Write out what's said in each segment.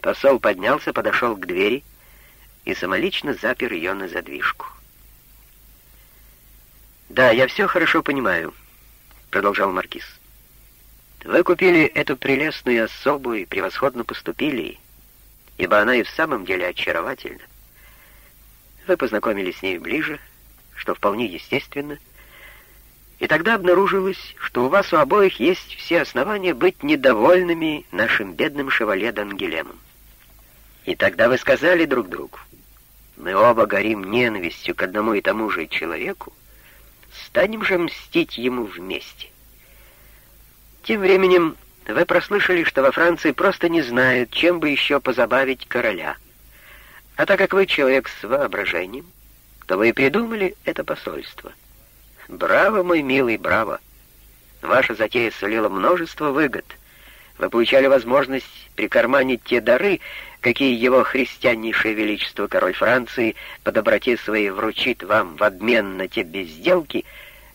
Посол поднялся, подошел к двери и самолично запер ее на задвижку. «Да, я все хорошо понимаю», — продолжал Маркиз. «Вы купили эту прелестную особу и превосходно поступили, ибо она и в самом деле очаровательна. Вы познакомились с ней ближе, что вполне естественно, и тогда обнаружилось, что у вас у обоих есть все основания быть недовольными нашим бедным шевале Дангелемом. И тогда вы сказали друг другу, мы оба горим ненавистью к одному и тому же человеку, станем же мстить ему вместе. Тем временем вы прослышали, что во Франции просто не знают, чем бы еще позабавить короля. А так как вы человек с воображением, то вы и придумали это посольство. Браво, мой милый, браво! Ваша затея сулила множество выгод. Вы получали возможность прикарманить те дары, какие его христианнейшее величество король Франции по доброте своей вручит вам в обмен на те безделки,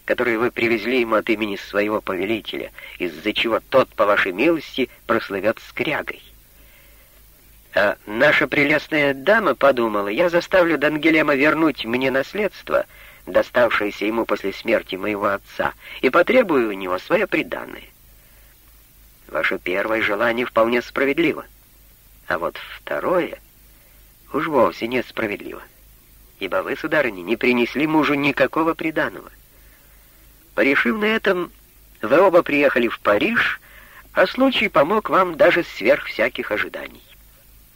которые вы привезли ему от имени своего повелителя, из-за чего тот, по вашей милости, прослывет скрягой. А наша прелестная дама подумала, я заставлю Дангелема вернуть мне наследство, доставшееся ему после смерти моего отца, и потребую у него свое преданное. Ваше первое желание вполне справедливо. А вот второе уж вовсе несправедливо, ибо вы, сударыня, не принесли мужу никакого приданого. Порешив на этом, вы оба приехали в Париж, а случай помог вам даже сверх всяких ожиданий.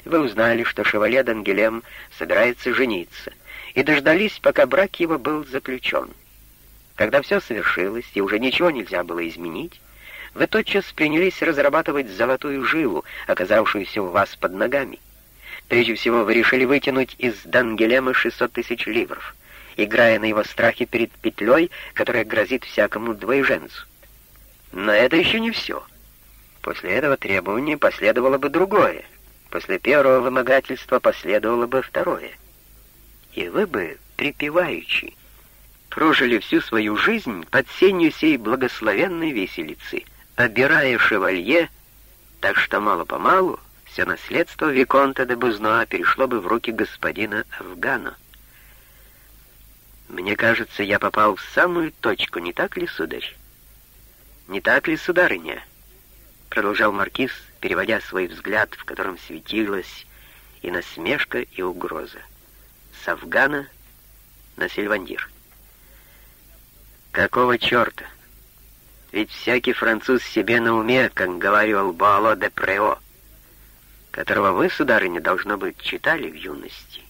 Вы узнали, что шевале Дангелем собирается жениться, и дождались, пока брак его был заключен. Когда все совершилось, и уже ничего нельзя было изменить, вы тотчас принялись разрабатывать золотую жилу, оказавшуюся у вас под ногами. Прежде всего, вы решили вытянуть из Дангелема 600 тысяч ливров, играя на его страхе перед петлей, которая грозит всякому двоеженцу. Но это еще не все. После этого требования последовало бы другое. После первого вымогательства последовало бы второе. И вы бы, припеваючи, прожили всю свою жизнь под сенью сей благословенной веселицы — обирая шевалье, так что мало-помалу все наследство Виконта де Бузнуа перешло бы в руки господина Афгана. Мне кажется, я попал в самую точку, не так ли, сударь? Не так ли, сударыня? Продолжал маркиз, переводя свой взгляд, в котором светилась и насмешка, и угроза. С Афгана на Сильвандир. Какого черта? Ведь всякий француз себе на уме, как говорил Буало де Прео, которого вы, сударыня, должно быть, читали в юности.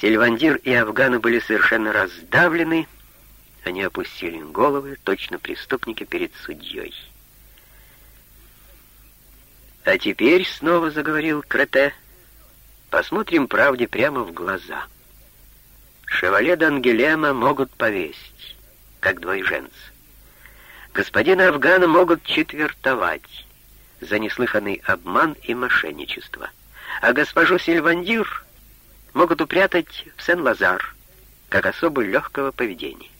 Сильвандир и Афганы были совершенно раздавлены, они опустили головы, точно преступники перед судьей. «А теперь», — снова заговорил Крете, — «посмотрим правде прямо в глаза. Шевале Дангелема могут повесить как двоеженцы. Господина Афгана могут четвертовать за неслыханный обман и мошенничество, а госпожу Сильвандир могут упрятать в Сен-Лазар, как особу легкого поведения.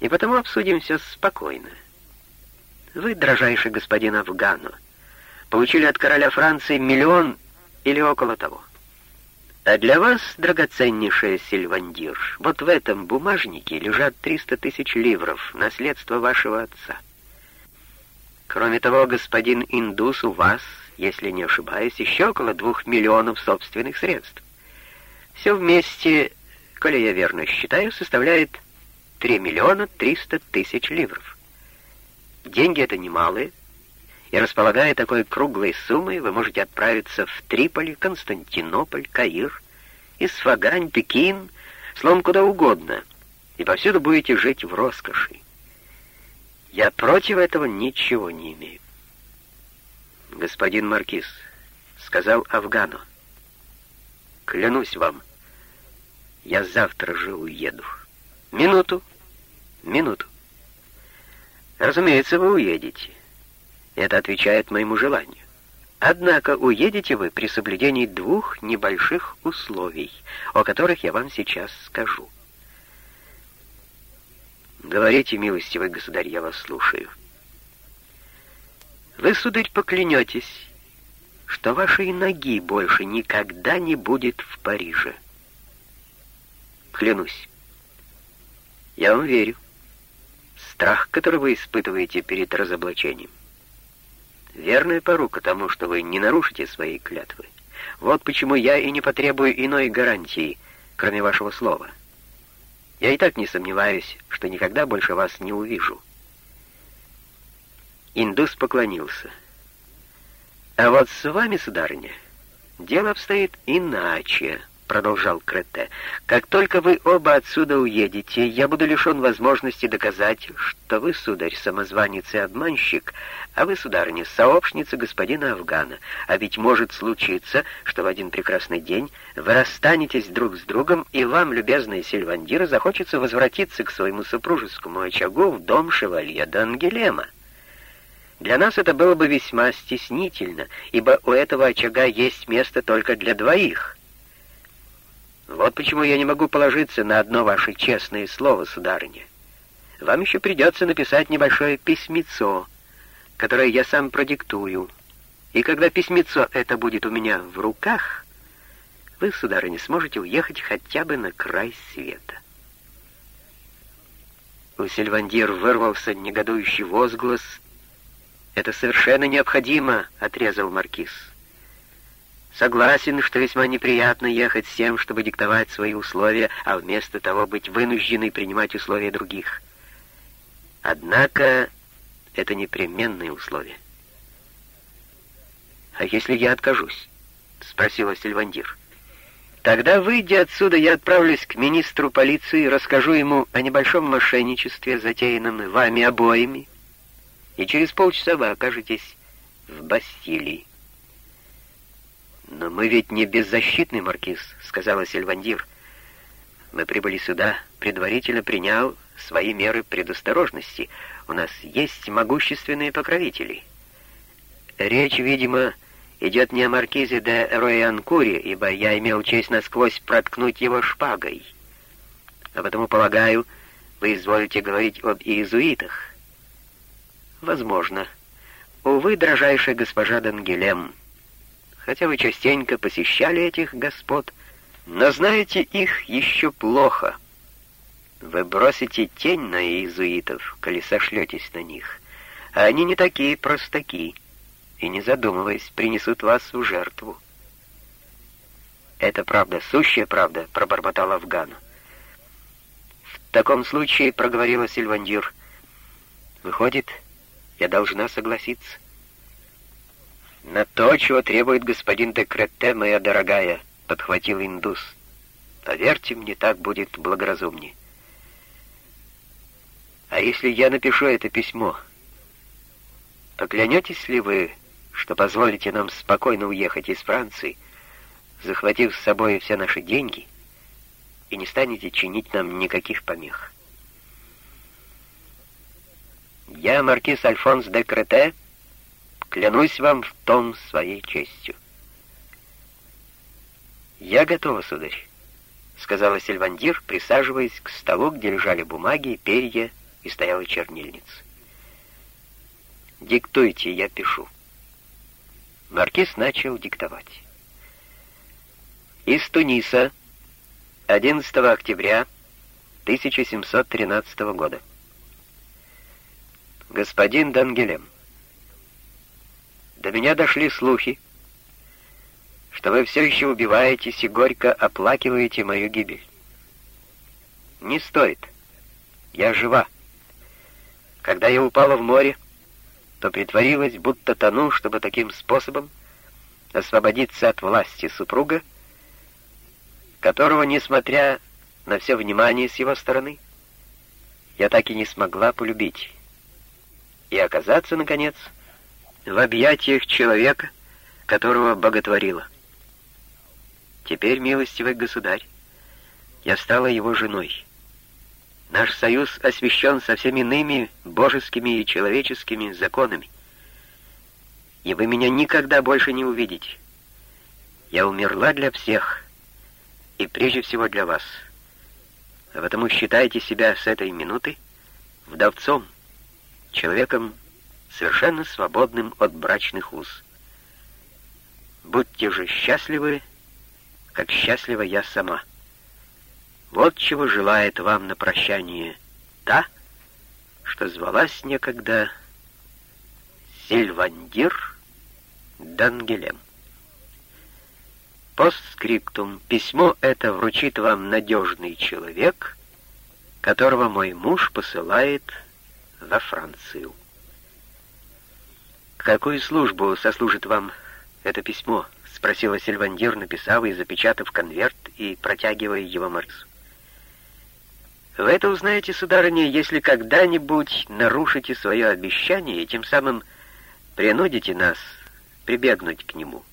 И потому обсудим все спокойно. Вы, дрожайший господин Афгану, получили от короля Франции миллион или около того. А для вас, драгоценнейшая Сильвандир, вот в этом бумажнике лежат 300 тысяч ливров, наследство вашего отца. Кроме того, господин Индус, у вас, если не ошибаюсь, еще около двух миллионов собственных средств. Все вместе, коли я верно считаю, составляет 3 миллиона 300 тысяч ливров. Деньги это немалые, и располагая такой круглой суммой, вы можете отправиться в Триполи, Константинополь, Каир, Исфагань, Пекин, словом, куда угодно, и повсюду будете жить в роскоши. Я против этого ничего не имею. Господин Маркиз, сказал Афгану, клянусь вам, я завтра же уеду. Минуту, минуту. Разумеется, вы уедете. Это отвечает моему желанию. Однако уедете вы при соблюдении двух небольших условий, о которых я вам сейчас скажу. Говорите, милостивый государь, я вас слушаю. Вы, сударь, поклянетесь, что вашей ноги больше никогда не будет в Париже. Клянусь. Я вам верю. Страх, который вы испытываете перед разоблачением. Верная порука тому, что вы не нарушите своей клятвы. Вот почему я и не потребую иной гарантии, кроме вашего слова. Я и так не сомневаюсь, что никогда больше вас не увижу. Индус поклонился. «А вот с вами, сударыня, дело обстоит иначе», — продолжал Крете. «Как только вы оба отсюда уедете, я буду лишен возможности доказать, что вы, сударь, самозванец и обманщик, а вы, сударыня, сообщница господина Афгана. А ведь может случиться, что в один прекрасный день вы расстанетесь друг с другом, и вам, любезная Сильвандира, захочется возвратиться к своему супружескому очагу в дом шевалье Дангелема. Для нас это было бы весьма стеснительно, ибо у этого очага есть место только для двоих. Вот почему я не могу положиться на одно ваше честное слово, сударыня. Вам еще придется написать небольшое письмецо, которое я сам продиктую. И когда письмецо это будет у меня в руках, вы, сударыня, сможете уехать хотя бы на край света. У Сильвандир вырвался негодующий возглас — «Это совершенно необходимо», — отрезал Маркиз. «Согласен, что весьма неприятно ехать с тем, чтобы диктовать свои условия, а вместо того быть вынужденной принимать условия других. Однако это непременные условия». «А если я откажусь?» — спросила Сильвандир. «Тогда, выйдя отсюда, я отправлюсь к министру полиции и расскажу ему о небольшом мошенничестве, затеянном вами обоими, и через полчаса вы окажетесь в Бастилии. «Но мы ведь не беззащитный, Маркиз», — сказала Сильвандир. «Мы прибыли сюда, предварительно принял свои меры предосторожности. У нас есть могущественные покровители». Речь, видимо, идет не о Маркизе де Роянкуре, ибо я имел честь насквозь проткнуть его шпагой. А потому, полагаю, вы изволите говорить об иезуитах. Возможно. Увы, дрожайшая госпожа Дангелем, хотя вы частенько посещали этих господ, но знаете их еще плохо. Вы бросите тень на иезуитов, коли сошлетесь на них, а они не такие простаки, и, не задумываясь, принесут вас в жертву. «Это правда, сущая правда», — пробормотал Афган. «В таком случае», — проговорила Сильвандир, — «выходит, я должна согласиться. «На то, чего требует господин де Кретте, моя дорогая», — подхватил индус. «Поверьте мне, так будет благоразумнее». «А если я напишу это письмо, поклянетесь ли вы, что позволите нам спокойно уехать из Франции, захватив с собой все наши деньги, и не станете чинить нам никаких помех?» Я, маркиз Альфонс де Крете, клянусь вам в том своей честью. «Я готова, сударь», — сказала Сильвандир, присаживаясь к столу, где лежали бумаги, перья и стояла чернильница. «Диктуйте, я пишу». Маркиз начал диктовать. Из Туниса, 11 октября 1713 года. «Господин Дангелем, до меня дошли слухи, что вы все еще убиваетесь и горько оплакиваете мою гибель. Не стоит. Я жива. Когда я упала в море, то притворилась, будто тону, чтобы таким способом освободиться от власти супруга, которого, несмотря на все внимание с его стороны, я так и не смогла полюбить и оказаться, наконец, в объятиях человека, которого боготворила. Теперь, милостивый государь, я стала его женой. Наш союз освящен совсем иными божескими и человеческими законами. И вы меня никогда больше не увидите. Я умерла для всех, и прежде всего для вас. А потому считайте себя с этой минуты вдовцом человеком совершенно свободным от брачных уз. Будьте же счастливы, как счастлива я сама. Вот чего желает вам на прощание та, что звалась некогда Сильвандир Дангелем. Постскриптум. Письмо это вручит вам надежный человек, которого мой муж посылает во Францию. «Какую службу сослужит вам это письмо?» — спросила Сильвандир, написав и запечатав конверт и протягивая его Марксу. «Вы это узнаете, сударыня, если когда-нибудь нарушите свое обещание и тем самым принудите нас прибегнуть к нему».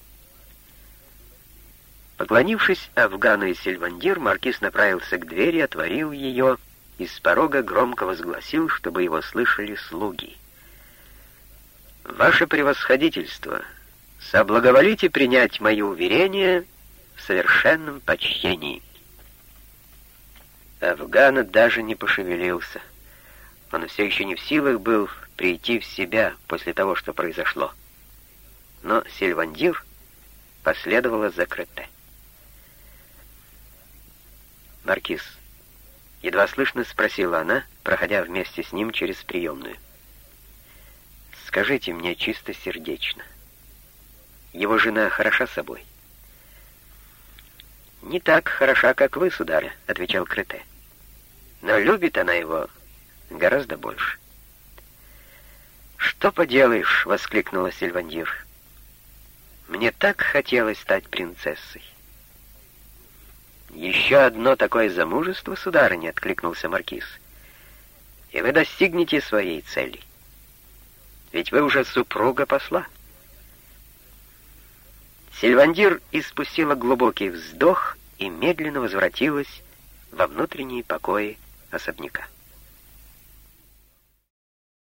Поклонившись Афгану и Сильвандир, маркиз направился к двери, отворил ее и с порога громко возгласил, чтобы его слышали слуги. «Ваше превосходительство, соблаговолите принять мои уверения в совершенном почтении». Афгана даже не пошевелился. Он все еще не в силах был прийти в себя после того, что произошло. Но Сильвандир последовала за Крете. «Маркиз», — едва слышно спросила она, проходя вместе с ним через приемную. «Скажите мне чисто сердечно, его жена хороша собой?» «Не так хороша, как вы, сударя», — отвечал Крете. «Но любит она его гораздо больше». «Что поделаешь?» — воскликнула Сильвандир. «Мне так хотелось стать принцессой». «Еще одно такое замужество, сударыня», — откликнулся маркиз. «И вы достигнете своей цели. Ведь вы уже супруга посла». Сильвандир испустила глубокий вздох и медленно возвратилась во внутренние покои особняка.